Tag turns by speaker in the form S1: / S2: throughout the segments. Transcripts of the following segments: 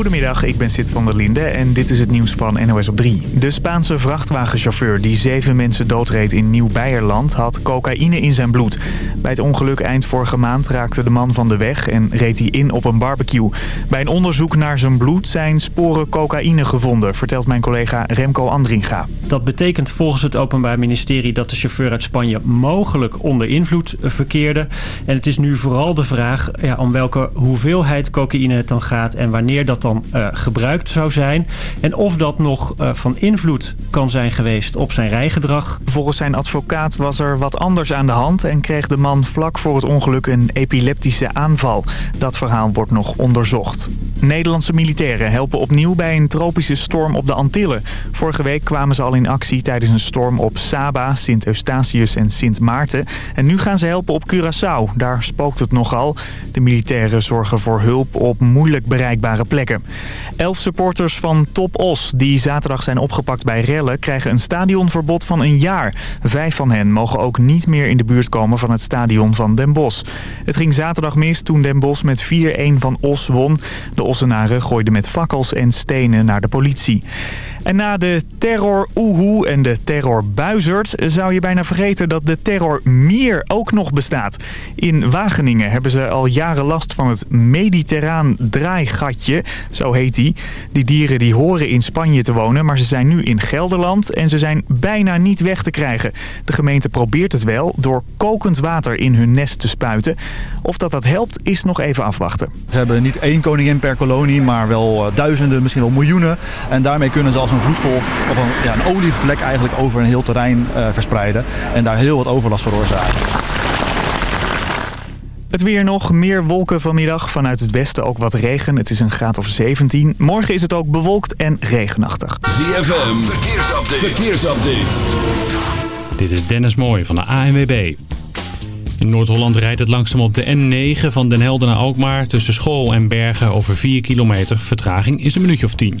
S1: Goedemiddag, ik ben Sid van der Linde en dit is het nieuws van NOS op 3. De Spaanse vrachtwagenchauffeur die zeven mensen doodreed in Nieuw-Beierland had cocaïne in zijn bloed. Bij het ongeluk eind vorige maand raakte de man van de weg en reed hij in op een barbecue. Bij een onderzoek naar zijn bloed zijn sporen cocaïne gevonden, vertelt mijn collega Remco Andringa.
S2: Dat betekent volgens het Openbaar Ministerie dat de chauffeur uit Spanje mogelijk onder invloed verkeerde. En het is nu vooral de vraag ja, om welke hoeveelheid cocaïne het dan gaat en wanneer dat dan uh, gebruikt zou zijn. En of dat nog uh, van invloed kan zijn geweest op zijn rijgedrag.
S1: Volgens zijn advocaat was er wat anders aan de hand en kreeg de man vlak voor het ongeluk een epileptische aanval. Dat verhaal wordt nog onderzocht. Nederlandse militairen helpen opnieuw bij een tropische storm op de Antillen. Vorige week kwamen ze al in actie tijdens een storm op Saba, Sint Eustatius en Sint Maarten. En nu gaan ze helpen op Curaçao. Daar spookt het nogal. De militairen zorgen voor hulp op moeilijk bereikbare plekken. Elf supporters van Top Os, die zaterdag zijn opgepakt bij rellen... krijgen een stadionverbod van een jaar. Vijf van hen mogen ook niet meer in de buurt komen van het stadion van Den Bosch. Het ging zaterdag mis toen Den Bosch met 4-1 van Os won. De Ossenaren gooiden met fakkels en stenen naar de politie. En na de terror Oehoe en de terror Buizerd zou je bijna vergeten dat de terror Mier ook nog bestaat. In Wageningen hebben ze al jaren last van het mediterraan draaigatje, zo heet die. Die dieren die horen in Spanje te wonen, maar ze zijn nu in Gelderland en ze zijn bijna niet weg te krijgen. De gemeente probeert het wel door kokend water in hun nest te spuiten. Of dat dat helpt is nog even afwachten.
S3: Ze hebben niet één koningin per kolonie, maar wel duizenden, misschien wel miljoenen. En daarmee kunnen ze als een vloedgolf of een, ja, een olievlek eigenlijk over een heel terrein uh, verspreiden. En daar heel wat overlast veroorzaken.
S1: Het weer nog, meer wolken vanmiddag. Vanuit het westen ook wat regen. Het is een graad of 17. Morgen is het ook bewolkt en regenachtig.
S4: ZFM, verkeersupdate. verkeersupdate.
S5: Dit is Dennis Mooij van de ANWB. In Noord-Holland rijdt het langzaam op de N9 van Den Helder naar Alkmaar. Tussen School en Bergen over 4 kilometer. Vertraging is een minuutje of 10.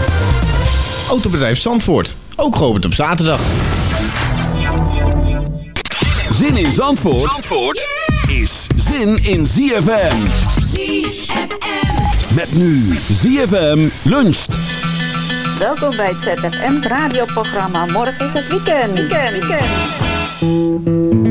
S6: Autobedrijf Zandvoort. Ook geopend op zaterdag.
S4: Zin in Zandvoort, Zandvoort is zin in ZFM. ZFM. Met nu ZFM luncht.
S7: Welkom bij het ZFM radioprogramma. Morgen is het weekend. Weekend, weekend.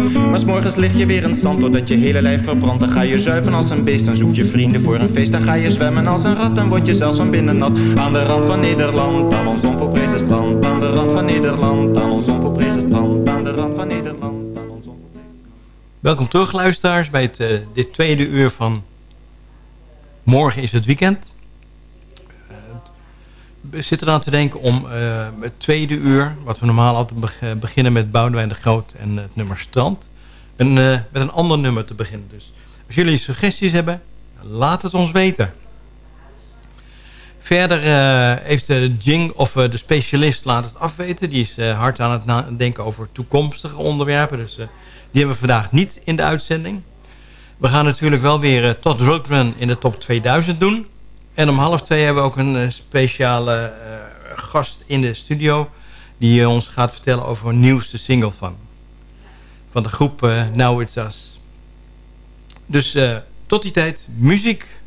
S8: Maar s'morgens lig je weer in zand, doordat je hele lijf verbrandt. Dan ga je zuipen als een beest, dan zoek je vrienden voor een feest. Dan ga je zwemmen als een rat, dan word je zelfs van binnen nat. Aan de rand van Nederland, aan ons onvolprezen strand. Aan de rand van Nederland, aan ons onvolprezen strand. Aan de rand van Nederland, aan ons onvolprezen strand.
S9: Welkom terug luisteraars bij het, uh, dit tweede uur van Morgen is het weekend. We zitten eraan te denken om uh, het tweede uur, wat we normaal altijd beginnen met Boudewijn de Groot en het nummer Strand, een, uh, met een ander nummer te beginnen. Dus als jullie suggesties hebben, laat het ons weten. Verder uh, heeft de Jing of de specialist laat het afweten. Die is hard aan het nadenken over toekomstige onderwerpen. Dus die hebben we vandaag niet in de uitzending. We gaan natuurlijk wel weer Todd Rundgren in de top 2000 doen. En om half twee hebben we ook een speciale gast in de studio... die ons gaat vertellen over een nieuwste single van. Van de groep Now It's Us. Dus tot die tijd, muziek...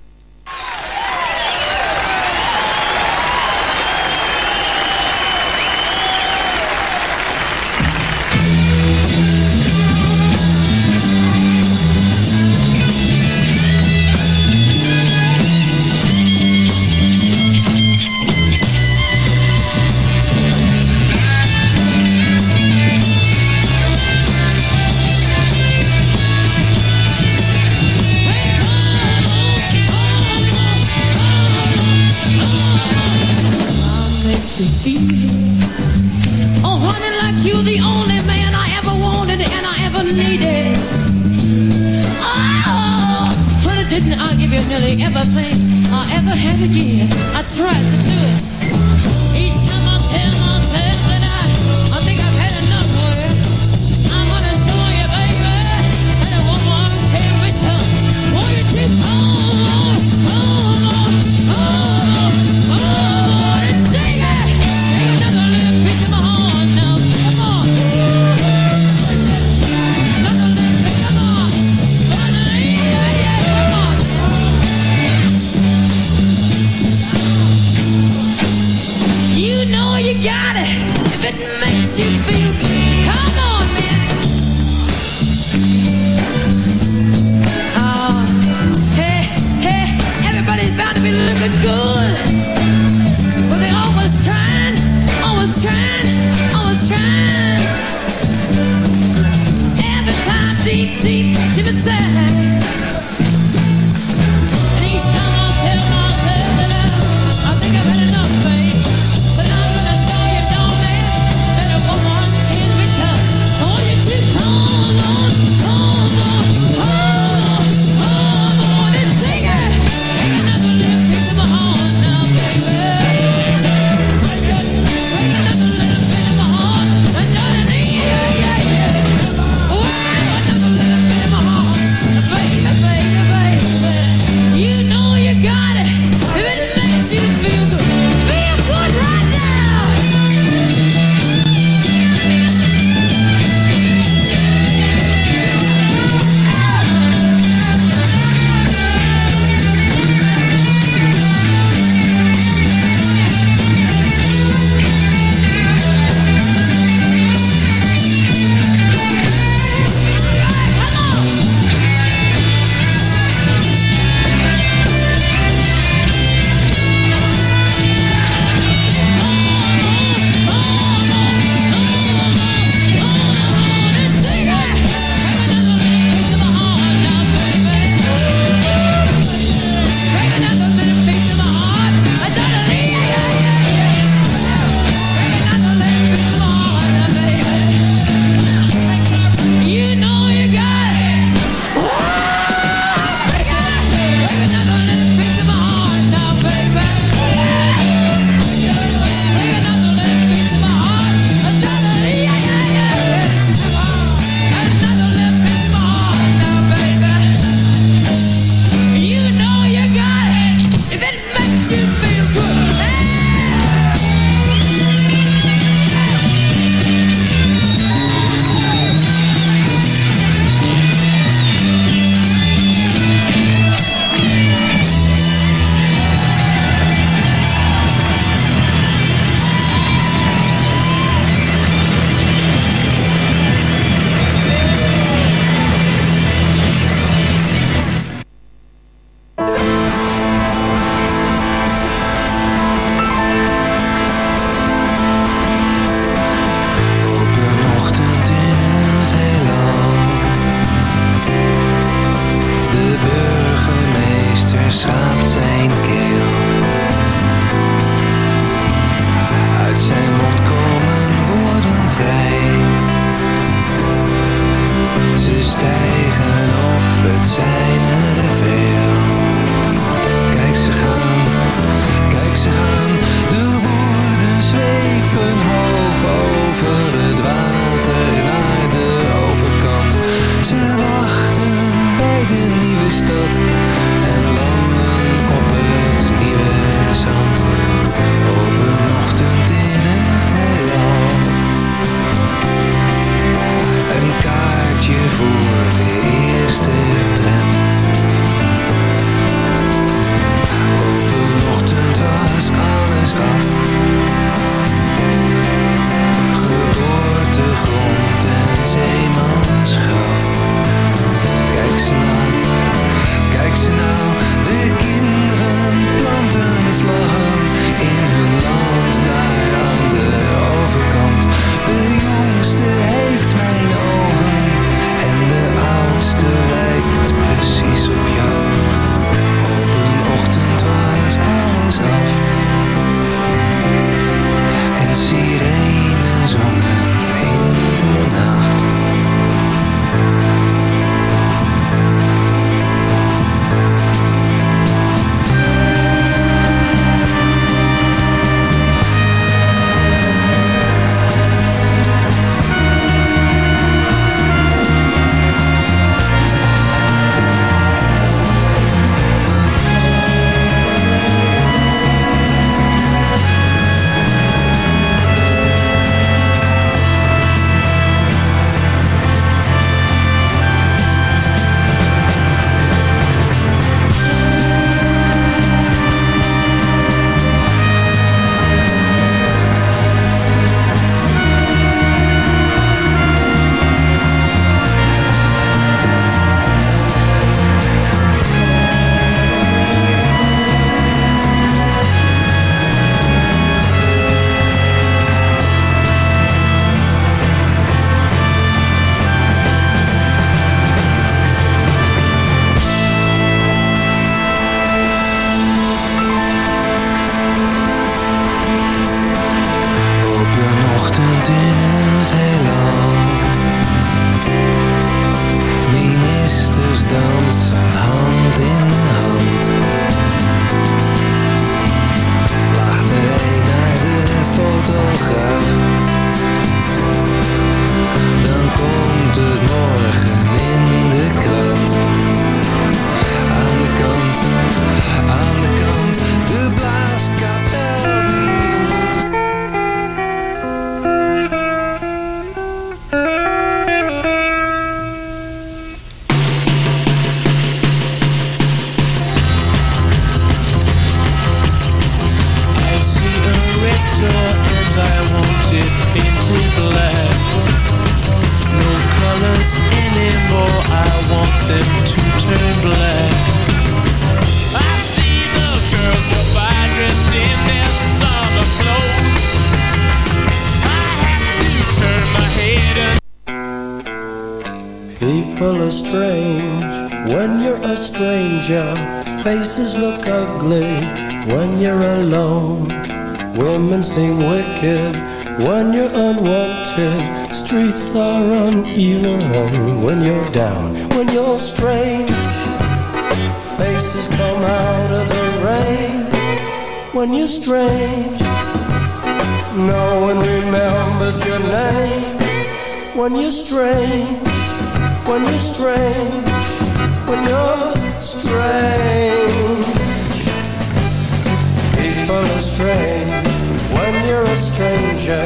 S10: a stranger.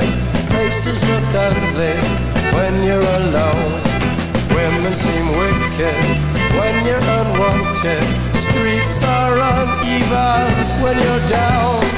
S10: Faces look ugly when you're alone. Women seem wicked when you're unwanted. Streets are uneven when you're down.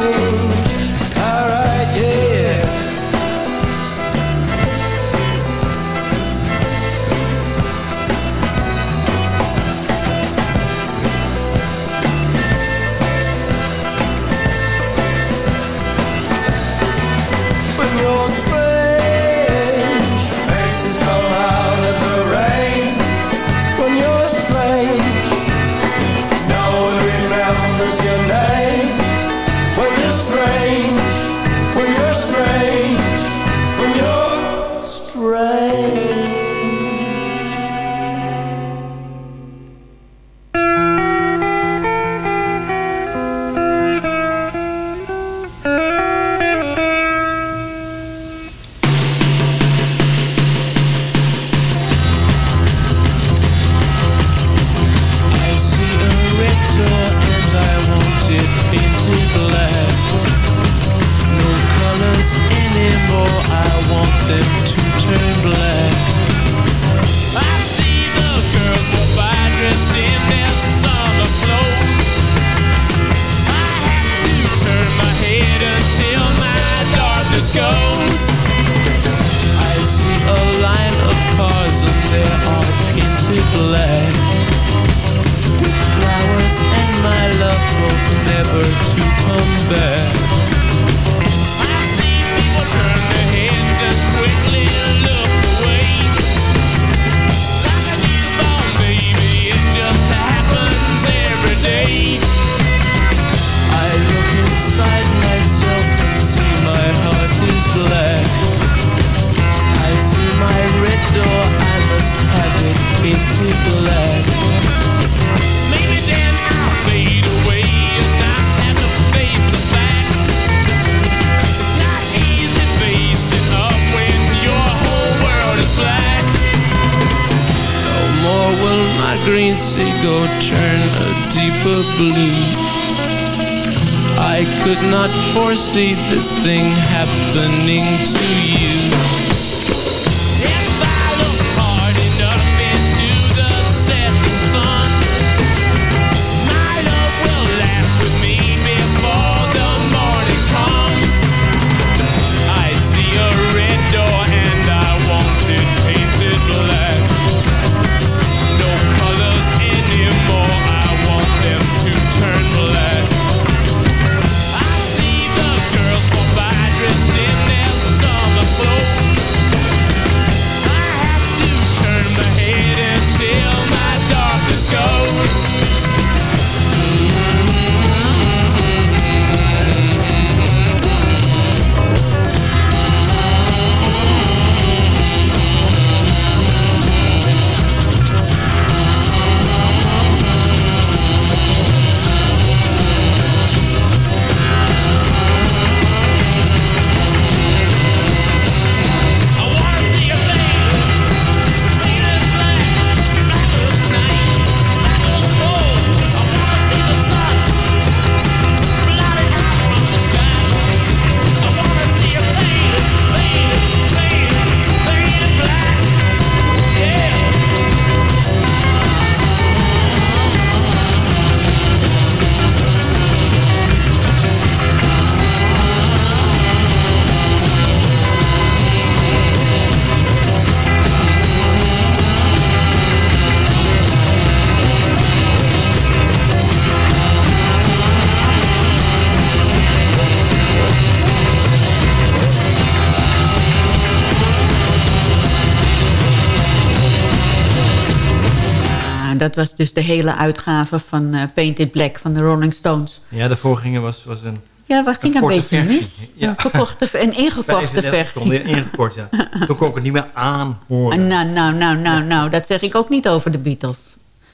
S11: Was dus de hele uitgave van uh, Painted Black van de Rolling Stones.
S12: Ja, de voorganger was, was een
S11: Ja, wat ging een, beetje mis. Ja. Een verkochte en ingekochte versie.
S12: ingekort, ja. Toen kon ik het niet meer aanhoren.
S11: Nou, nou, nou, nou, nou, dat zeg ik ook niet over de Beatles.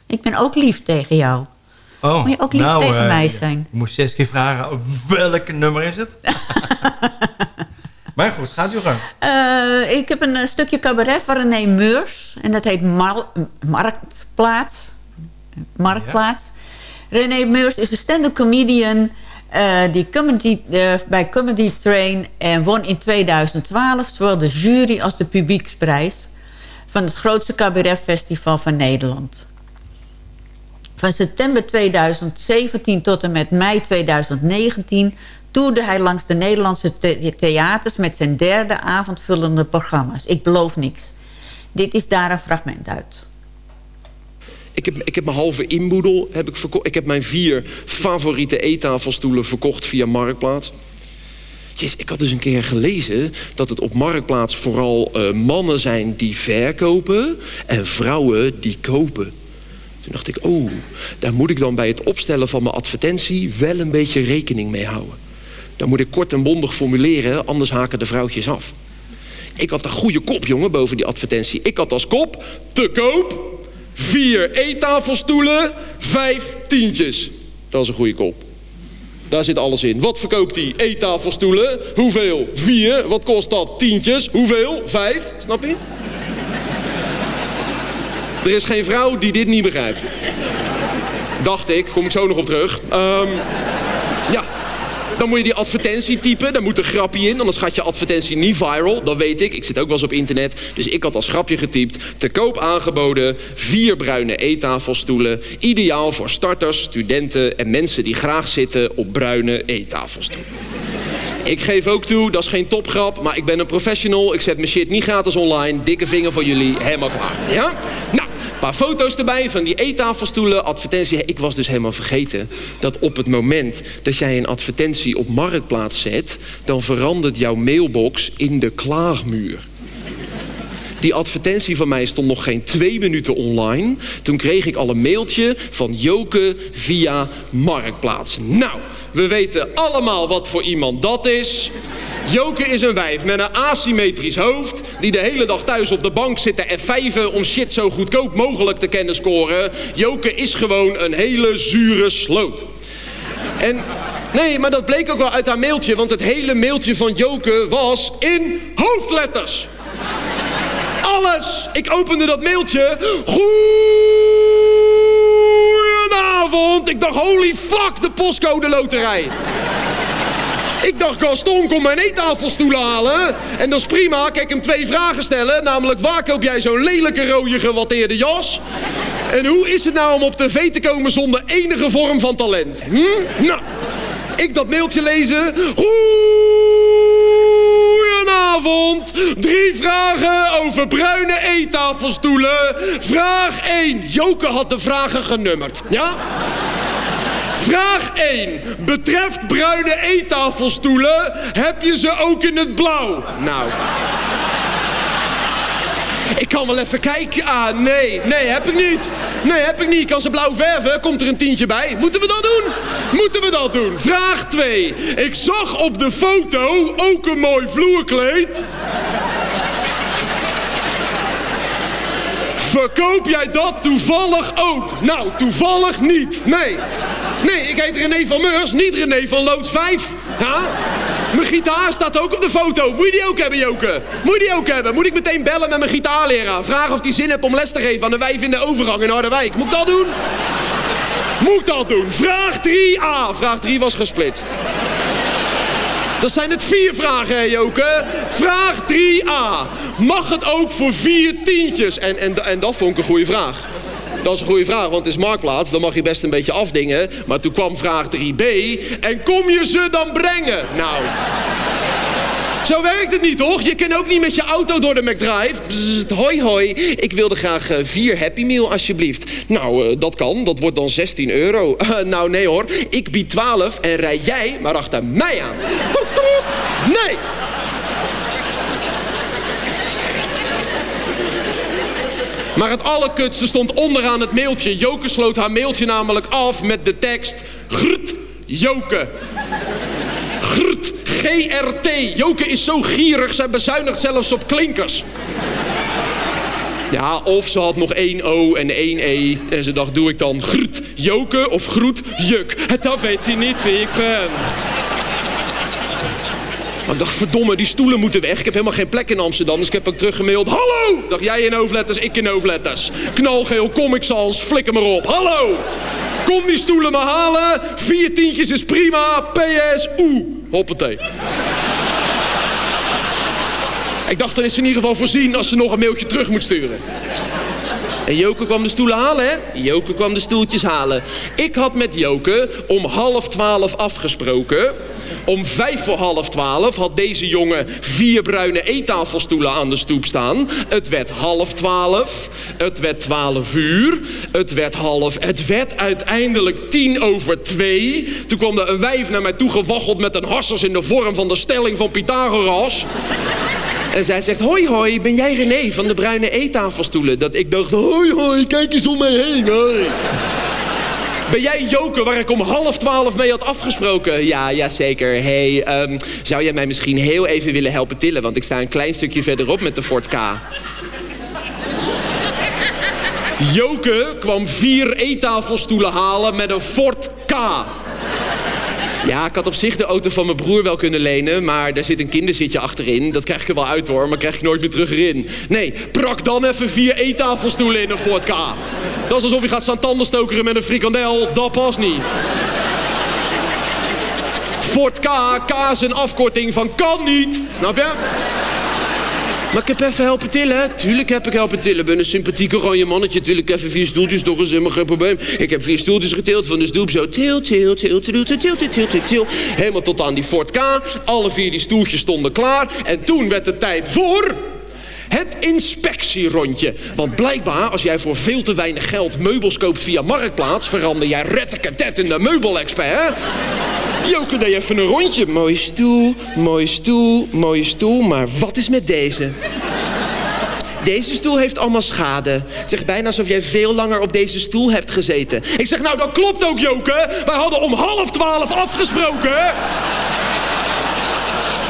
S11: Ik ben ook lief tegen jou.
S12: Oh,
S11: Moet je ook lief
S12: nou,
S11: tegen
S12: uh,
S11: mij zijn?
S12: Je moest zes keer vragen, welk nummer is het? maar goed, gaat u gang.
S11: Uh, ik heb een stukje cabaret van René Meurs. En dat heet Mar Marktplaats. Marktplaats. Ja. René Meurs is een stand-up comedian... Uh, die comedy, uh, bij Comedy Train en won in 2012 zowel de jury als de publieksprijs van het grootste cabaretfestival van Nederland. Van september 2017 tot en met mei 2019 toerde hij langs de Nederlandse the theaters met zijn derde avondvullende programma's. Ik beloof niks. Dit is daar een fragment uit.
S13: Ik heb, ik heb mijn halve inboedel heb ik verkocht. Ik heb mijn vier favoriete eettafelstoelen verkocht via Marktplaats. Jeez, ik had dus een keer gelezen dat het op Marktplaats vooral uh, mannen zijn die verkopen en vrouwen die kopen. Toen dacht ik, oh, daar moet ik dan bij het opstellen van mijn advertentie wel een beetje rekening mee houden. Dan moet ik kort en bondig formuleren, anders haken de vrouwtjes af. Ik had een goede kop, jongen, boven die advertentie. Ik had als kop, te koop, vier eettafelstoelen, vijf tientjes. Dat is een goede kop. Daar zit alles in. Wat verkoopt hij? Eettafelstoelen. Hoeveel? Vier. Wat kost dat? Tientjes. Hoeveel? Vijf. Snap je? Er is geen vrouw die dit niet begrijpt. Dacht ik. Kom ik zo nog op terug. Um, ja. Dan moet je die advertentie typen. Daar moet een grapje in. Anders gaat je advertentie niet viral. Dat weet ik. Ik zit ook wel eens op internet. Dus ik had als grapje getypt. Te koop aangeboden. Vier bruine eettafelstoelen. Ideaal voor starters, studenten en mensen die graag zitten op bruine eettafelstoelen. Ik geef ook toe, dat is geen topgrap, maar ik ben een professional. Ik zet mijn shit niet gratis online. Dikke vinger voor jullie, helemaal klaar. Ja? Nou, paar foto's erbij van die eettafelstoelen, advertentie. Ik was dus helemaal vergeten dat op het moment dat jij een advertentie op Marktplaats zet... dan verandert jouw mailbox in de klaagmuur. Die advertentie van mij stond nog geen twee minuten online. Toen kreeg ik al een mailtje van Joke via Marktplaats. Nou, we weten allemaal wat voor iemand dat is. Joke is een wijf met een asymmetrisch hoofd... die de hele dag thuis op de bank zit te F5'en... om shit zo goedkoop mogelijk te kennen scoren. Joke is gewoon een hele zure sloot. En nee, maar dat bleek ook wel uit haar mailtje... want het hele mailtje van Joke was in hoofdletters. Alles! Ik opende dat mailtje. Goedenavond! Ik dacht, holy fuck, de postcode loterij. Ik dacht, Gaston, kom mijn eettafelstoel halen. En dat is prima, kijk hem twee vragen stellen. Namelijk, waar koop jij zo'n lelijke rode gewatteerde jas? En hoe is het nou om op tv te komen zonder enige vorm van talent? Hm? Nou, ik dat mailtje lezen. Goedenavond. Drie vragen over bruine eettafelstoelen. Vraag 1. Joke had de vragen genummerd. Ja? Vraag 1. Betreft bruine eettafelstoelen, heb je ze ook in het blauw? Nou... Ik kan wel even kijken. Ah, nee. Nee, heb ik niet. Nee, heb ik niet. Ik kan ze blauw verven. Komt er een tientje bij. Moeten we dat doen? Moeten we dat doen? Vraag 2. Ik zag op de foto ook een mooi vloerkleed. Verkoop jij dat toevallig ook? Nou, toevallig niet. Nee. Nee, ik heet René van Meurs, niet René van Loods 5. Ja? Mijn gitaar staat ook op de foto. Moet je die ook hebben, Joke? Moet je die ook hebben? Moet ik meteen bellen met mijn gitaarleraar? Vragen of hij zin heeft om les te geven aan de wijf in de overgang in Harderwijk. Moet ik dat doen? Moet ik dat doen? Vraag 3a. Vraag 3 was gesplitst. Dat zijn het vier vragen, hè, Joke? Vraag 3a. Mag het ook voor vier tientjes? En, en, en dat vond ik een goede vraag. Dat is een goede vraag, want het is marktplaats. Dan mag je best een beetje afdingen. Maar toen kwam vraag 3b. En kom je ze dan brengen? Nou... Zo werkt het niet, toch? Je kan ook niet met je auto door de McDrive. Hoi, hoi. Ik wilde graag uh, vier Happy Meal, alsjeblieft. Nou, uh, dat kan. Dat wordt dan 16 euro. Uh, nou, nee hoor. Ik bied 12 en rij jij maar achter mij aan. Nee! Maar het allerkutste stond onderaan het mailtje. Joke sloot haar mailtje namelijk af met de tekst... Grut, Joke. Grut, GRT. Joke is zo gierig, zij bezuinigt zelfs op klinkers. Ja, of ze had nog één O en één E. En ze dacht, doe ik dan Grut, Joke of Groet, Juk? Dat weet hij niet wie ik ben. Maar ik dacht, verdomme, die stoelen moeten weg. Ik heb helemaal geen plek in Amsterdam, dus ik heb ook teruggemaild. Hallo! Dacht jij in hoofdletters, ik in hoofdletters. Knalgeel, Comic Sans, flikker maar op. Hallo! Kom die stoelen maar halen. Vier tientjes is prima. PS, oeh. Hoppatee. Ik dacht, dan is ze in ieder geval voorzien als ze nog een mailtje terug moet sturen. En Joke kwam de stoelen halen, hè? Joke kwam de stoeltjes halen. Ik had met Joke om half twaalf afgesproken. Om vijf voor half twaalf had deze jongen vier bruine eettafelstoelen aan de stoep staan. Het werd half twaalf. Het werd twaalf uur. Het werd half. Het werd uiteindelijk tien over twee. Toen kwam er een wijf naar mij toe gewaggeld met een harsers in de vorm van de stelling van Pythagoras. En zij zegt, hoi hoi, ben jij René van de bruine eettafelstoelen? Dat ik dacht, hoi hoi, kijk eens om mij heen, hoi. Ben jij Joker waar ik om half twaalf mee had afgesproken? Ja, ja zeker. hey, ehm, zou jij mij misschien heel even willen helpen tillen? Want ik sta een klein stukje verderop met de Ford K. Joke kwam vier eettafelstoelen halen met een Ford K. Ja, ik had op zich de auto van mijn broer wel kunnen lenen, maar daar zit een kinderzitje achterin. Dat krijg ik er wel uit hoor, maar krijg ik nooit meer terug erin. Nee, prak dan even vier eettafelstoelen in een Ford K. Dat is alsof je gaat staan tandenstokeren met een frikandel. Dat past niet. Ford K, K is een afkorting van kan niet. Snap je? Maar ik heb even helpen tillen. Tuurlijk heb ik helpen tillen. Ik ben een sympathieke oranje mannetje. Tuurlijk even vier stoeltjes nog eens helemaal geen probleem. Ik heb vier stoeltjes getild van de stoep. Zo til, til, til, til, til, til, til. Helemaal tot aan die Ford K. Alle vier die stoeltjes stonden klaar. En toen werd het tijd voor... Het inspectierondje. Want blijkbaar, als jij voor veel te weinig geld meubels koopt via Marktplaats... verander jij retteketet in de meubelexpert, Joke deed even een rondje. Mooie stoel, mooie stoel, mooie stoel. Maar wat is met deze? Deze stoel heeft allemaal schade. Het zegt bijna alsof jij veel langer op deze stoel hebt gezeten. Ik zeg, nou dat klopt ook, Joke. Wij hadden om half twaalf afgesproken.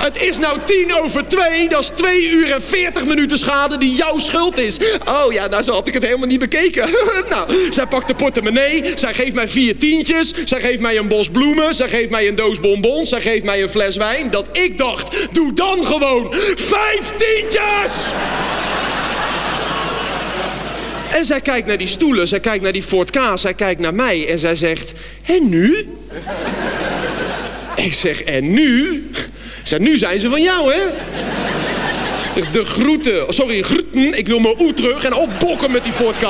S13: Het is nou tien over twee. Dat is twee uur en veertig minuten schade die jouw schuld is. Oh ja, nou zo had ik het helemaal niet bekeken. nou, zij pakt de portemonnee. Zij geeft mij vier tientjes. Zij geeft mij een bos bloemen. Zij geeft mij een doos bonbons. Zij geeft mij een fles wijn. Dat ik dacht, doe dan gewoon vijf tientjes! En zij kijkt naar die stoelen, zij kijkt naar die Ford K, zij kijkt naar mij en zij zegt, en nu? Ik zeg, en nu? Zeg, nu zijn ze van jou, hè? De groeten, sorry, groeten, ik wil mijn oe terug en opbokken met die Ford K.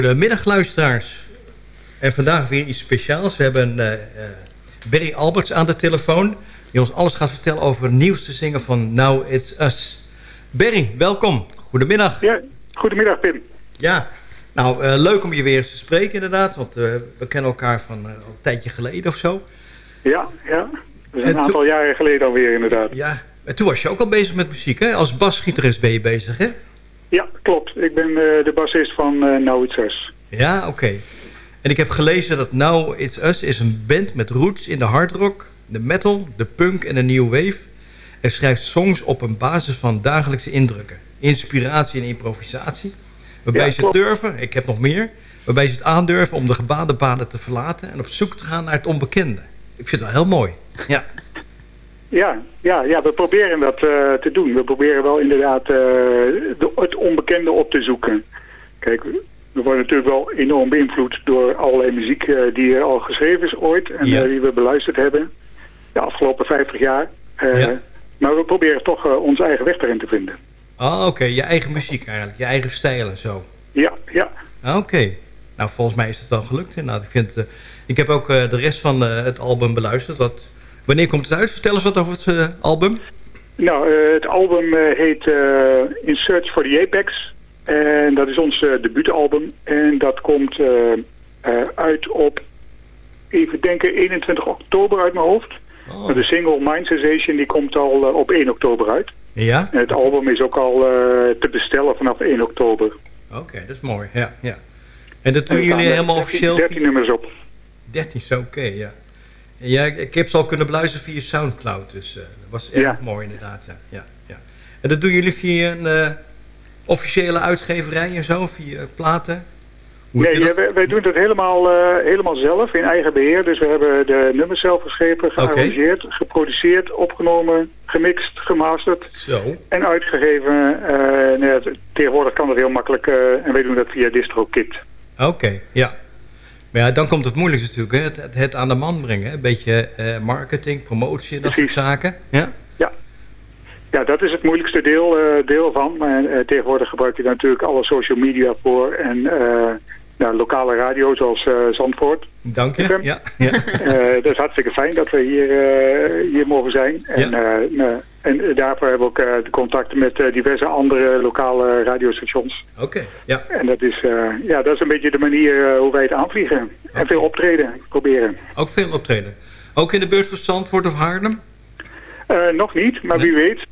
S12: Goedemiddag luisteraars. En vandaag weer iets speciaals. We hebben uh, Berry Alberts aan de telefoon. Die ons alles gaat vertellen over het nieuwste zingen van Now It's Us. Berry, welkom. Goedemiddag.
S14: Ja, goedemiddag Pim.
S12: Ja, nou uh, leuk om je weer eens te spreken inderdaad. Want uh, we kennen elkaar van al een tijdje geleden of zo.
S14: Ja, ja. Dus een aantal jaren geleden alweer inderdaad.
S12: Ja, en toen was je ook al bezig met muziek hè? Als basgitarist ben je bezig hè?
S14: Ja, klopt. Ik ben uh, de bassist van uh, Now It's Us.
S12: Ja, oké. Okay. En ik heb gelezen dat Now It's Us is een band met roots in de hardrock, de metal, de punk en de new wave. En schrijft songs op een basis van dagelijkse indrukken. Inspiratie en improvisatie. Waarbij ja, ze durven, ik heb nog meer... waarbij ze het aandurven om de gebaande paden te verlaten... en op zoek te gaan naar het onbekende. Ik vind het wel heel mooi. Ja.
S14: Ja, ja, ja, we proberen dat uh, te doen. We proberen wel inderdaad uh, de, het onbekende op te zoeken. Kijk, we worden natuurlijk wel enorm beïnvloed door allerlei muziek uh, die al geschreven is ooit en ja. die we beluisterd hebben de afgelopen 50 jaar. Ja. Maar we proberen toch onze eigen weg erin te vinden.
S12: Oh, oké. Okay. Je eigen muziek eigenlijk. Je eigen stijl en zo.
S14: Ja, ja.
S12: Oké. Okay. Nou, volgens mij is het wel gelukt inderdaad. Ik, vind, ik heb ook de rest van het album beluisterd. Wat Wanneer komt het uit? Vertel eens wat over het uh, album.
S14: Nou, uh, het album uh, heet In Search for the Apex. En dat is ons debuutalbum. En dat komt uit op, even denken, 21 oktober uit mijn hoofd. Oh. De single Mind Sensation die komt al op 1 oktober uit.
S12: Ja?
S14: En het album is ook al te bestellen vanaf 1 oktober.
S12: Oké, okay, dat is mooi. Ja, ja. En dat doen jullie helemaal 13, officieel?
S14: 13 nummers op.
S12: 13, zo oké, okay, ja. Ja, ik heb ze al kunnen beluisteren via Soundcloud. Dus uh, dat was erg ja. mooi inderdaad. Ja. Ja, ja. En dat doen jullie via een uh, officiële uitgeverij en zo? Via platen?
S14: Hoe nee, wij, wij, doen het helemaal, uh, helemaal zelf in eigen beheer. Dus we hebben de nummers zelf geschreven, gearrangeerd, okay. geproduceerd, opgenomen, gemixt, gemasterd
S12: Zo.
S14: en uitgegeven. nee, tegenwoordig kan dat heel makkelijk en wij doen dat via DistroKit.
S12: Oké, okay, ja. Maar ja, dan komt het moeilijkste natuurlijk, hè? Het, het aan de man brengen. Een beetje uh, marketing, promotie en dat soort zaken. Ja?
S14: ja? Ja, dat is het moeilijkste deel, uh, deel van. Maar uh, tegenwoordig gebruik je daar natuurlijk alle social media voor. En nou, lokale radio zoals Zandvoort.
S12: Dank je. Ja.
S14: ja. dat is hartstikke fijn dat we hier, hier mogen zijn. En, ja. En daarvoor hebben we ook uh, contacten met uh, diverse andere lokale radiostations.
S12: Oké, okay, ja.
S14: En dat is, ja, dat is een beetje de manier hoe wij het aanvliegen. Okay. En veel optreden proberen.
S12: Ook veel optreden. Ook in de buurt van Zandvoort of Haarlem?
S14: nog niet, maar nee. wie weet.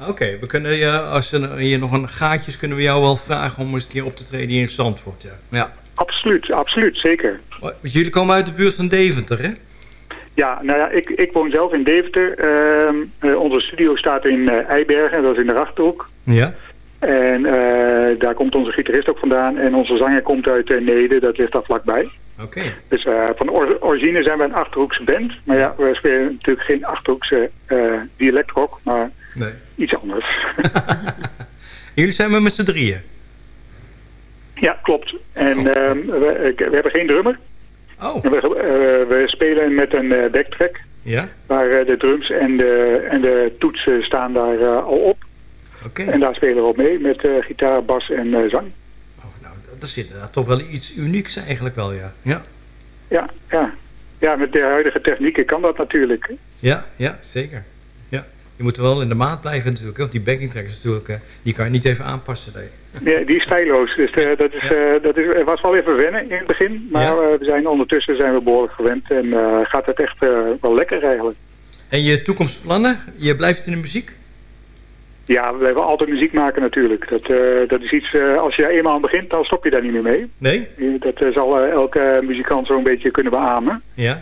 S12: Oké, okay, we kunnen je, als er hier nog een gaatje is, kunnen we jou wel vragen om eens een keer op te treden hier in Zandvoort. Ja. ja.
S14: Absoluut, absoluut, zeker.
S12: Jullie komen uit de buurt van Deventer, hè?
S14: Ja, nou ja, ik, ik woon zelf in Deventer. Uh, uh, onze studio staat in uh, Eibergen, dat is in de Achterhoek.
S12: Ja.
S14: En uh, daar komt onze gitarist ook vandaan. En onze zanger komt uit Nede, dat ligt daar vlakbij.
S12: Oké. Okay.
S14: Dus van or origine zijn we een Achterhoekse band. Maar ja, we spelen natuurlijk geen Achterhoekse dialectrock, maar nee. iets anders.
S12: Jullie zijn maar met z'n drieën?
S14: Ja, klopt. En oh. we, we hebben geen drummer.
S12: Oh.
S14: We, uh, we, spelen met een uh, backtrack.
S12: Ja?
S14: Waar uh, de drums en de, en de toetsen staan daar al op.
S12: Oké.
S14: En daar spelen we op mee met gitaar, bas en zang.
S12: Oh, nou, dat is inderdaad toch wel iets unieks eigenlijk wel, ja. Ja,
S14: ja. ja. ja met de huidige technieken kan dat natuurlijk.
S12: Ja, ja, zeker. Ja. Je moet wel in de maat blijven natuurlijk. Want die backing track is natuurlijk, die kan je niet even aanpassen. Nee.
S14: Ja, die is feilloos. Dus uh, dat, is, uh, dat is, was wel even wennen in het begin. Maar ja. uh, we zijn ondertussen zijn we behoorlijk gewend. En gaat het echt wel lekker eigenlijk.
S12: En je toekomstplannen? Je blijft in de muziek?
S14: Ja, we blijven altijd muziek maken natuurlijk. Dat, dat is iets, als je eenmaal aan begint, dan stop je daar niet meer mee.
S12: Nee?
S14: Dat zal elke muzikant zo'n beetje kunnen beamen.
S12: Ja.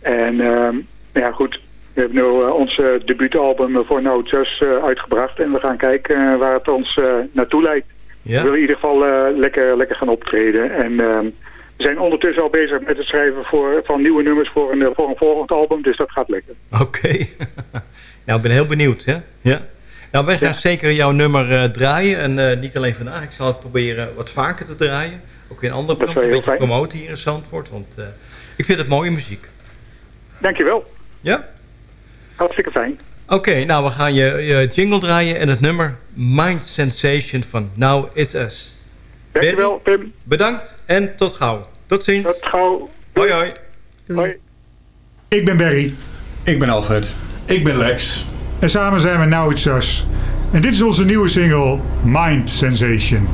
S14: En ehm, ja, goed. We hebben nu ons debuutalbum voor No Just uitgebracht. En we gaan kijken waar het ons naartoe leidt.
S12: Ja?
S14: We willen in ieder geval uh, lekker, lekker gaan optreden. En uh, we zijn ondertussen al bezig met het schrijven voor, van nieuwe nummers voor een, voor een volgend album. Dus dat gaat lekker.
S12: Oké. Okay. nou, ik ben heel benieuwd. Hè? Ja. Nou, wij gaan ja. zeker jouw nummer uh, draaien. En niet alleen vandaag. Ik zal het proberen wat vaker te draaien. Ook in andere programma's. Een beetje promoten hier in Zandvoort. Want ik vind het mooie muziek.
S14: Dankjewel.
S12: Ja?
S14: Hartstikke fijn.
S12: Oké, okay, nou we gaan je, je jingle draaien en het nummer Mind Sensation van Now It's Us.
S14: Dankjewel, Pim.
S12: Bedankt en tot gauw. Tot ziens.
S14: Tot gauw.
S12: Hoi, hoi.
S14: Hoi.
S15: Ik ben Barry.
S16: Ik ben Alfred.
S15: Ik ben Lex. En samen zijn we Now It's Us. En dit is onze nieuwe single Mind Sensation.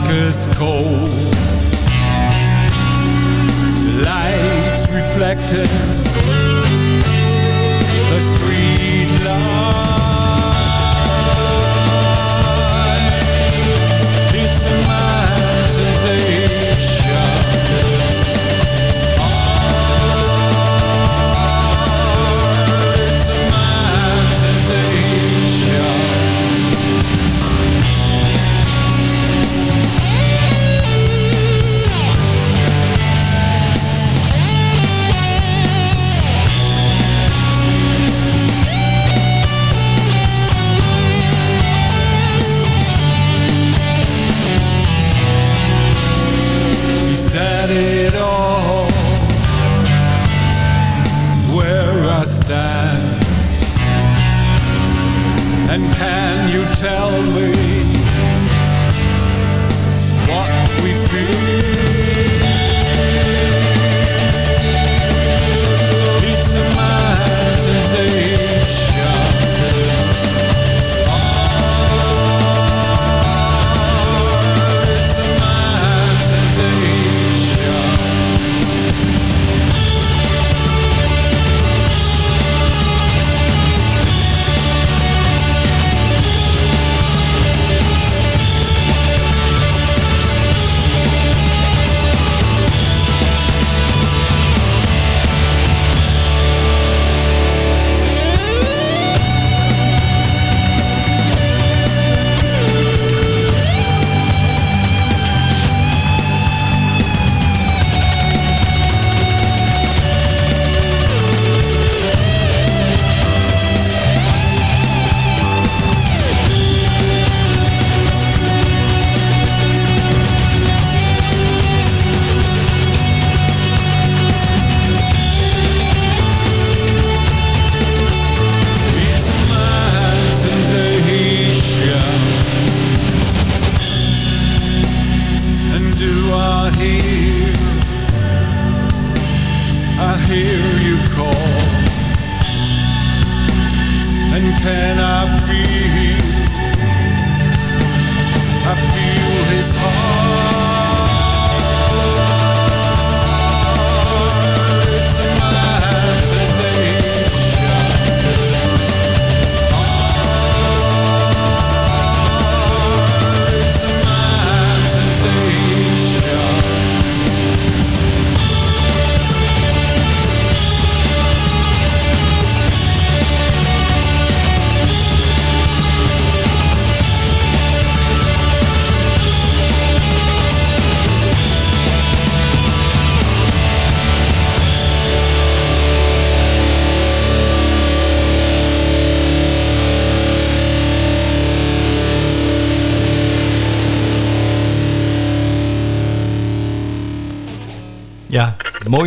S17: darkest cold. Lights reflected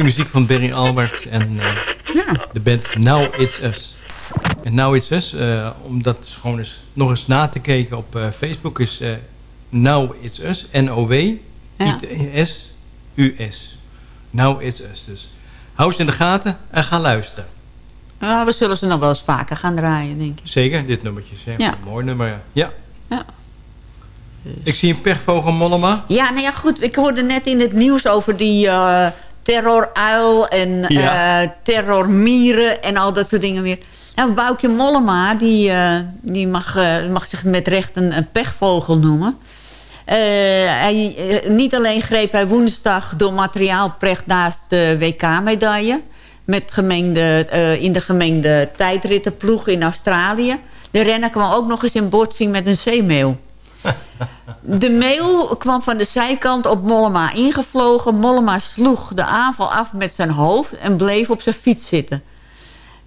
S12: mooie muziek van Berry Albert en eh, de band Now It's Us. En Now It's Us, eh, om dat gewoon eens, nog eens na te kijken op eh, Facebook, is Now It's Us, N-O-W, I-T-S-U-S. Now It's Us. Dus hou ze in de gaten en ga luisteren.
S11: Ja, we zullen ze nog wel eens vaker gaan draaien, denk ik.
S12: Zeker, dit nummertje is
S11: Ja.
S12: een mooi nummer. Ja.
S11: Ja.
S12: Ik zie een pechvogel Mollema.
S11: Ja, nou ja, goed. Ik hoorde net in het nieuws over die terroruil en
S12: Ja.
S11: eh, terrormieren en al dat soort dingen meer. Nou, Boukje Mollema, die, eh, die mag, eh, mag zich met recht een, een pechvogel noemen. Hij, niet alleen greep hij woensdag door materiaalprecht naast de WK-medaille... Met gemengde, in de gemengde tijdrittenploeg in Australië. De renner kwam ook nog eens in botsing met een zeemeeuw. De meeuw kwam van de zijkant op Mollema ingevlogen. Mollema sloeg de aanval af met zijn hoofd en bleef op zijn fiets zitten.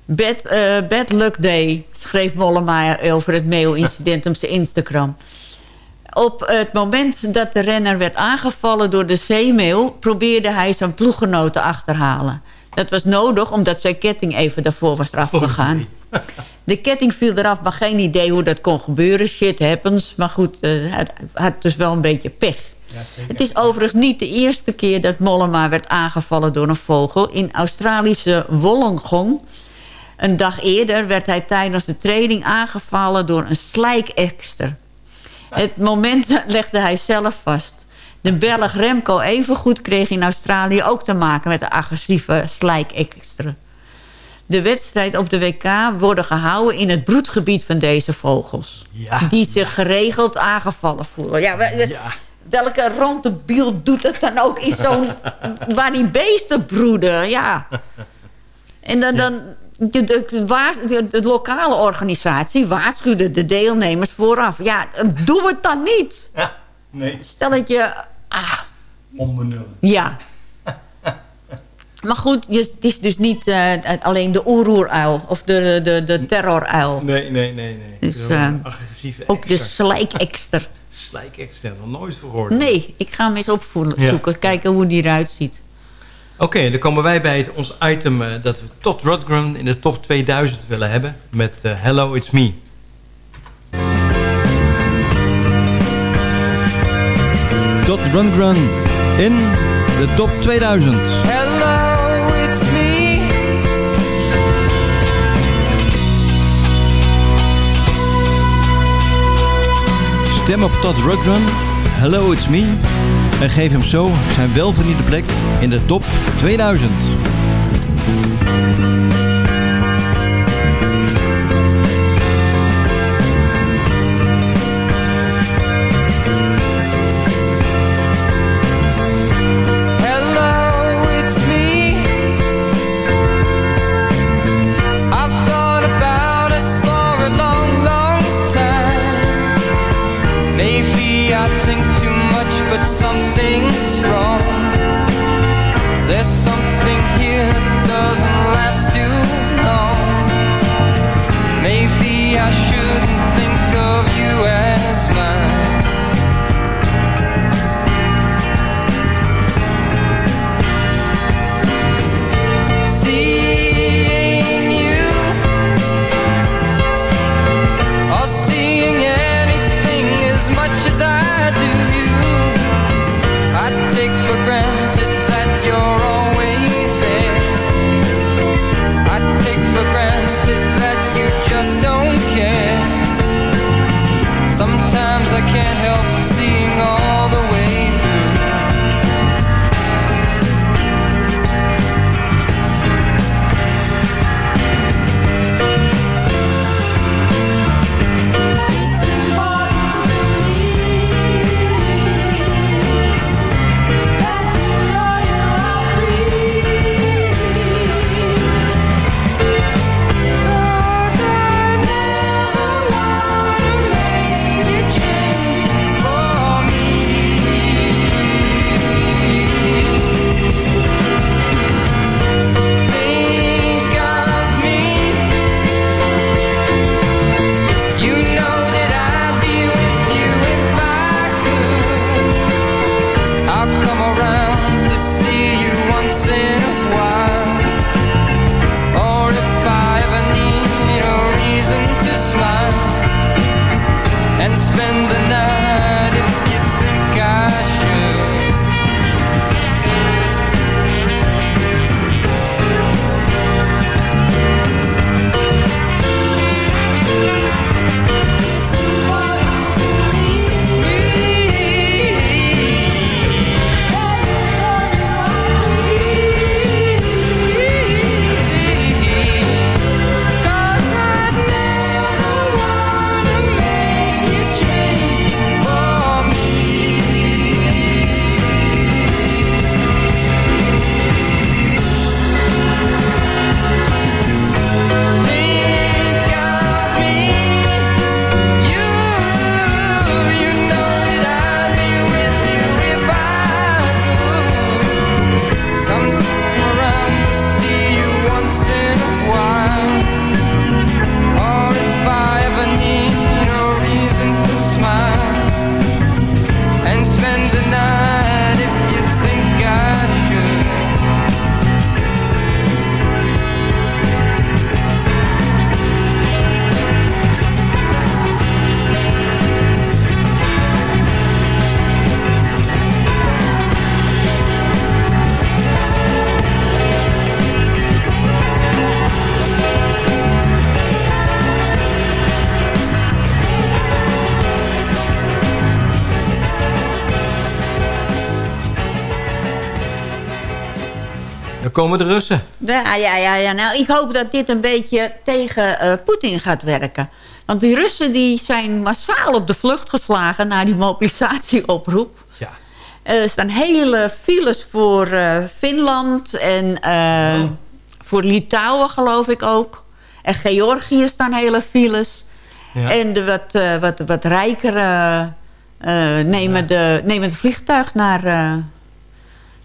S11: Bad, eh, bad luck day, schreef Mollema over het meeuwincident op zijn Instagram. Op het moment dat de renner werd aangevallen door de zeemeeuw... probeerde hij zijn ploeggenoot te achterhalen. Dat was nodig omdat zijn ketting even daarvoor was eraf gegaan. De ketting viel eraf, maar geen idee hoe dat kon gebeuren. Shit happens. Maar goed, hij had dus wel een beetje pech. Het is overigens niet de eerste keer dat Mollema werd aangevallen door een vogel. In Australische Wollongong. Een dag eerder werd hij tijdens de training aangevallen door een slijkekster. Het moment legde hij zelf vast. De Belg Remco Evengoed kreeg in Australië ook te maken met de agressieve slijkekster. De wedstrijd op de WK worden gehouden in het broedgebied van deze vogels. Die zich geregeld aangevallen voelen. Ja, we- Welke rondebiel doet het dan ook in zo'n... waar die beesten broeden, ja. En dan... dan de, de, waar- de, de lokale organisatie waarschuwde de deelnemers vooraf. Ja, doe het dan niet.
S12: Nee.
S11: Stel dat je... Ah, ja. Maar goed, het is dus niet eh, alleen de oeroeruil of de, de, de terroruil.
S12: Nee, nee, nee. nee.
S11: Dus,
S12: Het is
S11: eh,
S12: agressieve
S11: Ook de
S12: ekster.
S11: slijkekster.
S12: Slijkekster, nog nooit gehoord.
S11: Nee, ik ga hem eens opzoeken,
S12: Ja.
S11: kijken hoe die eruit ziet.
S12: Oké, dan komen wij bij het, ons item eh, dat we Todd Rundgren in de top 2000 willen hebben. Met eh, Hello, It's Me. Todd Rundgren in de top 2000.
S17: Hello,
S12: Stem op Todd Rundgren, Hello, It's Me. En geef hem zo zijn welverdiende plek in de top 2000.
S17: just don't care. Sometimes I can't help
S18: komen de Russen.
S11: Ja, ja, ja, ja. Nou, ik hoop dat dit een beetje tegen eh, Poetin gaat werken. Want die Russen die zijn massaal op de vlucht geslagen... na die mobilisatieoproep.
S18: Ja.
S11: Er staan hele files voor eh, Finland en eh, voor Litouwen, geloof ik ook. En Georgië staan hele files.
S18: Ja.
S11: En de wat, eh, wat, wat rijkere eh, nemen, de, nemen het vliegtuig naar, eh,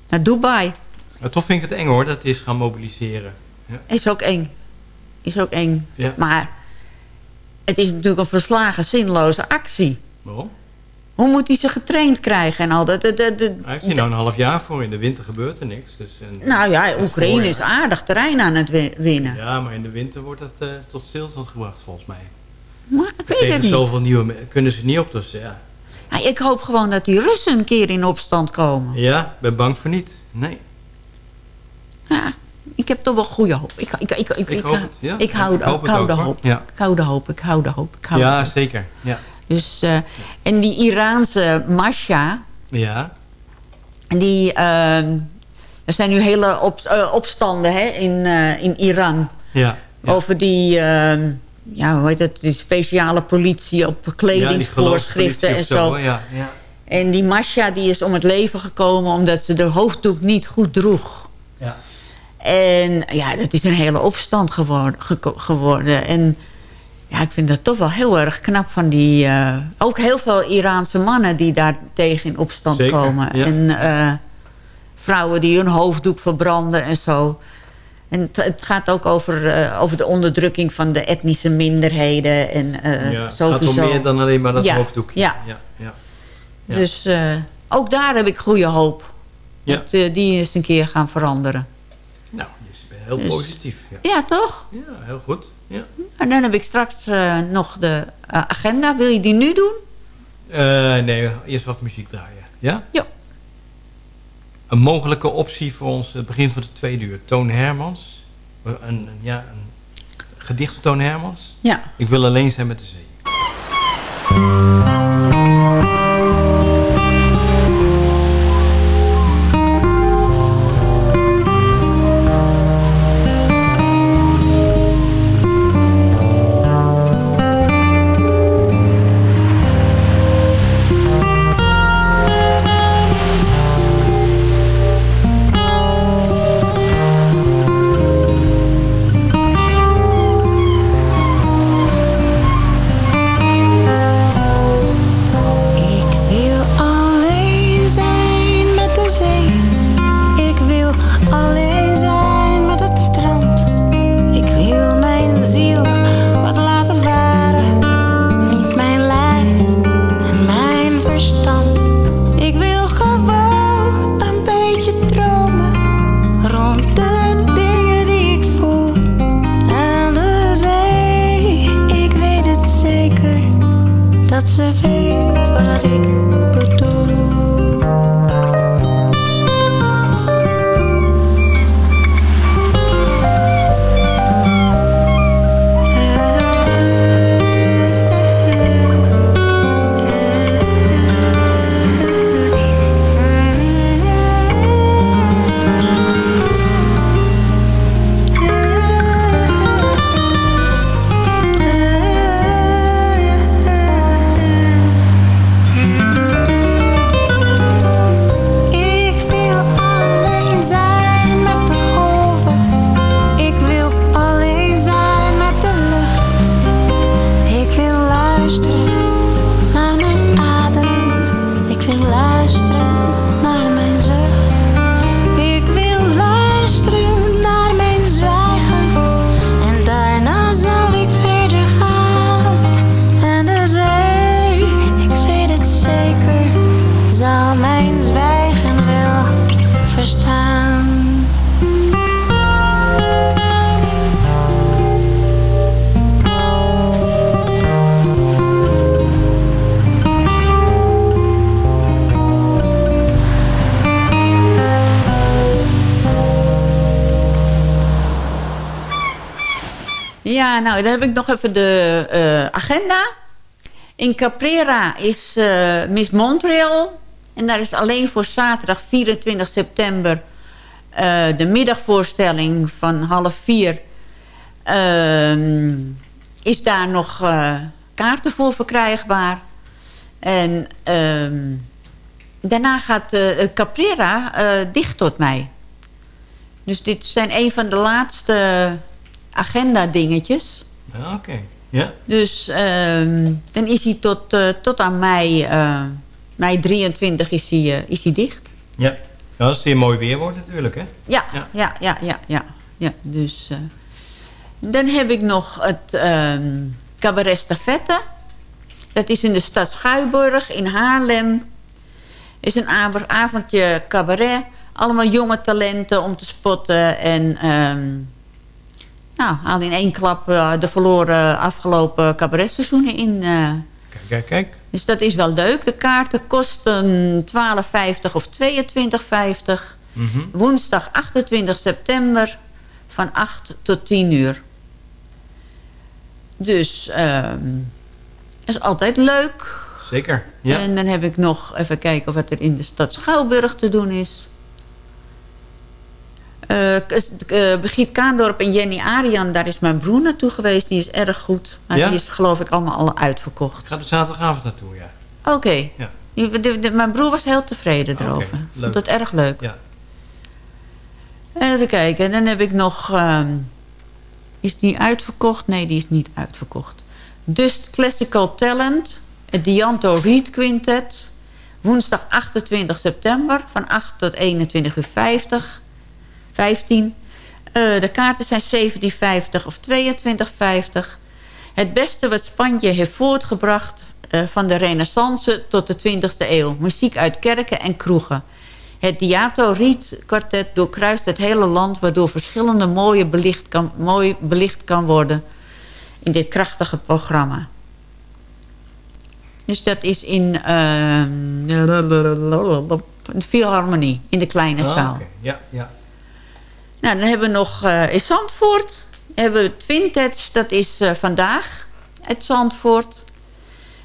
S11: naar Dubai.
S18: Maar toch vind ik het eng hoor, dat is gaan mobiliseren. Ja.
S11: Is ook eng. Is ook eng.
S18: Ja.
S11: Maar het is natuurlijk een verslagen, zinloze actie.
S18: Waarom?
S11: Hoe moet hij ze getraind krijgen en al dat? De, de, de-
S18: Hij heeft hier nou een half jaar voor. In de winter gebeurt er niks. Dus, en,
S11: nou ja, Oekraïne
S18: voorjaar.
S11: is aardig terrein aan het wi- winnen.
S18: Ja, maar in de winter wordt dat eh, tot stilstand gebracht volgens mij.
S11: Maar ik weet
S18: Tegen
S11: het niet.
S18: zoveel nieuwe kunnen ze niet op. Dus ja,
S11: ik hoop gewoon dat die Russen een keer in opstand komen.
S18: ja ben bang voor niet. Nee.
S11: Ja, ik heb toch wel goede hoop. Ik, ik, ik, ik,
S18: Ik hoop het, ja.
S11: ik hou,
S18: Ik
S11: de-
S18: hoop
S11: ik hou de hoop. Ik hou de hoop, ik hou de hoop.
S18: Ja, zeker. Ja.
S11: Dus, eh, en die Iraanse Masha,
S18: Ja.
S11: die, ehm, er zijn nu hele op, eh, opstanden hè, in, eh, in Iran.
S18: Ja.
S11: Over die, ehm, ja, hoe heet het, die speciale politie op
S18: Ja,
S11: kledingsvoorschriften en zo.
S18: Ja, ja.
S11: En die Masha die is om het leven gekomen omdat ze de hoofddoek niet goed droeg.
S18: Ja.
S11: En ja, dat is een hele opstand geworden. geworden. En ja, ik vind dat toch wel heel erg knap van die... eh, ook heel veel Iraanse mannen die daar tegen in opstand
S18: Zeker,
S11: komen.
S18: ja.
S11: En eh, vrouwen die hun hoofddoek verbranden en zo. En het, gaat ook over, eh, over de onderdrukking van de etnische minderheden. En
S18: ja. Het gaat om meer dan alleen maar dat
S11: Ja,
S18: hoofddoekje.
S11: Ja,
S18: Ja,
S11: dus ook daar heb ik goede hoop.
S18: Ja.
S11: Dat die eens een keer gaan veranderen.
S18: Heel
S11: Dus-
S18: positief. Ja.
S11: Ja, toch?
S18: ja, heel goed. Ja.
S11: En dan heb ik straks eh, nog de eh, agenda. Wil je die nu doen?
S18: Eh, nee, eerst wat muziek draaien. Ja?
S11: Ja.
S18: Een mogelijke optie voor ons het begin van de tweede uur. Toon Hermans. Een, een, ja, een gedicht van Toon Hermans.
S11: Ja.
S18: Ik wil alleen zijn met de zee.
S11: Nou, dan heb ik nog even de eh, agenda. In Caprera is eh, Miss Montreal. En daar is alleen voor zaterdag 24 september... eh, de middagvoorstelling van half vier... ehm, is daar nog kaarten voor verkrijgbaar. En ehm, daarna gaat Caprera dicht tot mij. Dus dit zijn een van de laatste agenda dingetjes.
S12: Ja, Oké. Ja.
S11: Dus ehm, dan is hij tot, eh, tot aan mei, eh, mei 23 is hij, eh, is hij dicht.
S12: Ja. ja. Als het hier mooi weer wordt natuurlijk, hè?
S11: Ja, ja, ja, ja, ja. ja, ja dus, dan heb ik nog het ehm Cabaret Stafette. Dat is in de stad Schuiburg in Haarlem. is een av- avondje cabaret. Allemaal jonge talenten om te spotten. En ehm, nou, haal in één klap eh, de verloren afgelopen cabaretseizoenen in. eh.
S12: Kijk, kijk, kijk.
S11: Dus dat is wel leuk. De kaarten kosten 12,50 of 22,50.
S12: Mhm.
S11: Woensdag 28 september van 8 tot 10 uur. Dus ehm is altijd leuk.
S12: Zeker. Ja.
S11: En dan heb ik nog even kijken wat er in de stad Schouwburg te doen is. Eh, Brigitte Kaandorp en Jenny Arian, daar is mijn broer naartoe geweest. Die is erg goed. Maar
S12: Ja?
S11: die is geloof ik allemaal al uitverkocht.
S12: Ik ga er zaterdagavond naartoe, ja.
S11: Oké.
S12: Ja.
S11: Die- de- de- Mijn broer was heel tevreden erover.
S12: leuk.
S11: Vond het erg leuk.
S12: Ja.
S11: Even kijken. En dan heb ik nog... ehm, is die uitverkocht? Nee, die is niet uitverkocht. Dust Classical Talent. Het Dianto Reed Quintet. Woensdag 28 september. Van 8 tot 21 uur 50. 15. Eh, de kaarten zijn 17,50 of 22,50. Het beste wat Spanje heeft voortgebracht... eh, van de renaissance tot de 20e eeuw. Muziek uit kerken en kroegen. Het Diato Riet kwartet doorkruist het hele land... waardoor verschillende mooie belicht kan, mooi belicht kan worden... in dit krachtige programma. Dus dat is in ehm, de Philharmonie, in de kleine
S12: Ah,
S11: zaal.
S12: Ja, ja.
S11: Nou, dan hebben we nog eh, in Zandvoort. Hebben we Vintage, dat is eh, vandaag uit Zandvoort.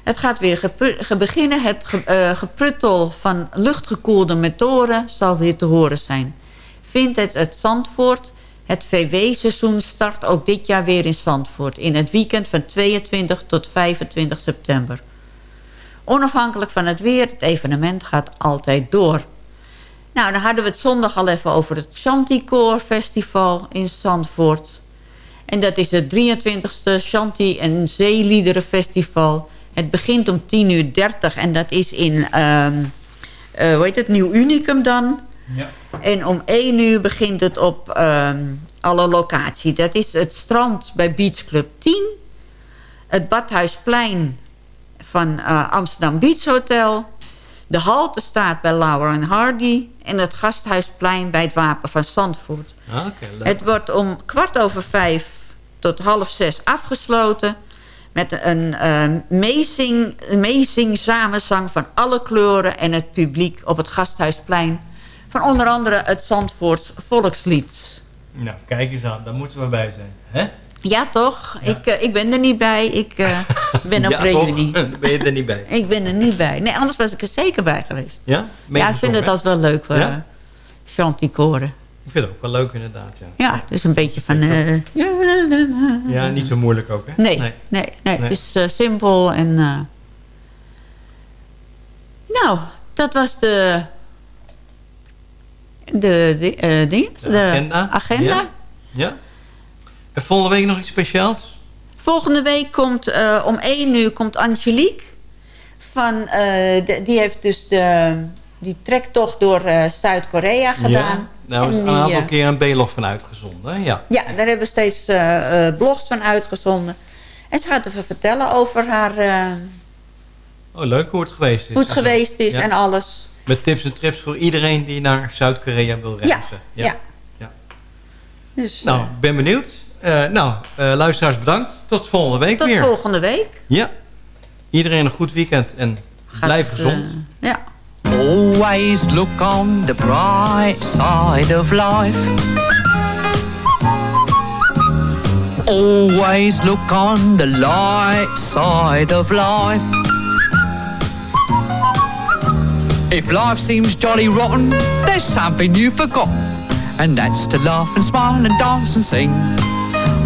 S11: Het gaat weer beginnen. Het eh, gepruttel van luchtgekoelde motoren zal weer te horen zijn. Vintage uit Zandvoort. Het VW-seizoen start ook dit jaar weer in Zandvoort. In het weekend van 22 tot 25 september. Onafhankelijk van het weer, het evenement gaat altijd door. Nou, dan hadden we het zondag al even over het Chanticoor Festival in Zandvoort. En dat is het 23e Chanti- en Zeeliederenfestival. Het begint om 10 uur 30 en dat is in, ehm eh, hoe heet het, Nieuw Unicum dan.
S12: Ja.
S11: En om 1 uur begint het op ehm, alle locaties. Dat is het strand bij Beach Club 10. Het Badhuisplein van eh, Amsterdam Beach Hotel. De Haltestraat bij Lauer en Hardy. En het Gasthuisplein bij het Wapen van Zandvoort.
S12: Ah.
S11: Het wordt om kwart over vijf tot half zes afgesloten... met een eh meezing, meezing samenzang van alle kleuren... en het publiek op het Gasthuisplein... van onder andere het Zandvoorts volkslied.
S12: Nou, kijk eens aan. Daar moeten we bij zijn. Hè?
S11: Ja, toch? Ik, eh, ik ben er niet bij. Ik eh, ben op
S12: ja,
S11: reunie.
S12: Ben je er niet bij?
S11: Ik ben er niet bij. Nee, anders was ik er zeker bij geweest.
S12: Ja?
S11: Ja, ik vind het altijd wel leuk. eh
S12: Ja?
S11: Chanticoren.
S12: Ik vind het ook wel leuk inderdaad, ja.
S11: Ja, het is een beetje van... eh,
S12: Ja, niet zo moeilijk ook, hè?
S11: Nee, nee, nee,
S12: Nee.
S11: het is eh, simpel en... Nou, dat was de... De, de,
S12: De agenda.
S11: agenda.
S12: Ja. Ja. En volgende week nog iets speciaals?
S11: Volgende week komt eh, om 1 uur komt Angelique. Van, eh, de- die heeft dus de, die trektocht door eh, Zuid-Korea gedaan.
S12: Ja. Daar is een aantal keer een B-log van uitgezonden? Ja.
S11: Ja, daar hebben we steeds blogs van uitgezonden. En ze gaat even vertellen over haar,
S12: Oh, leuk hoe het geweest is.
S11: hoe het geweest is
S12: Ja.
S11: en alles.
S12: Met tips en trips voor iedereen die naar Zuid-Korea wil reizen.
S11: ja.
S12: Ja.
S11: Dus,
S12: Nou, ik ben benieuwd. Eh, nou, eh, luisteraars bedankt. Tot volgende week
S11: Tot
S12: weer.
S11: volgende week.
S12: Ja. Iedereen een goed weekend en blijf
S11: het,
S12: gezond.
S11: eh, ja.
S19: Always look on the bright side of life. Always look on the light side of life. If life seems jolly rotten, there's something you forgot. and that's to laugh and smile and dance and sing.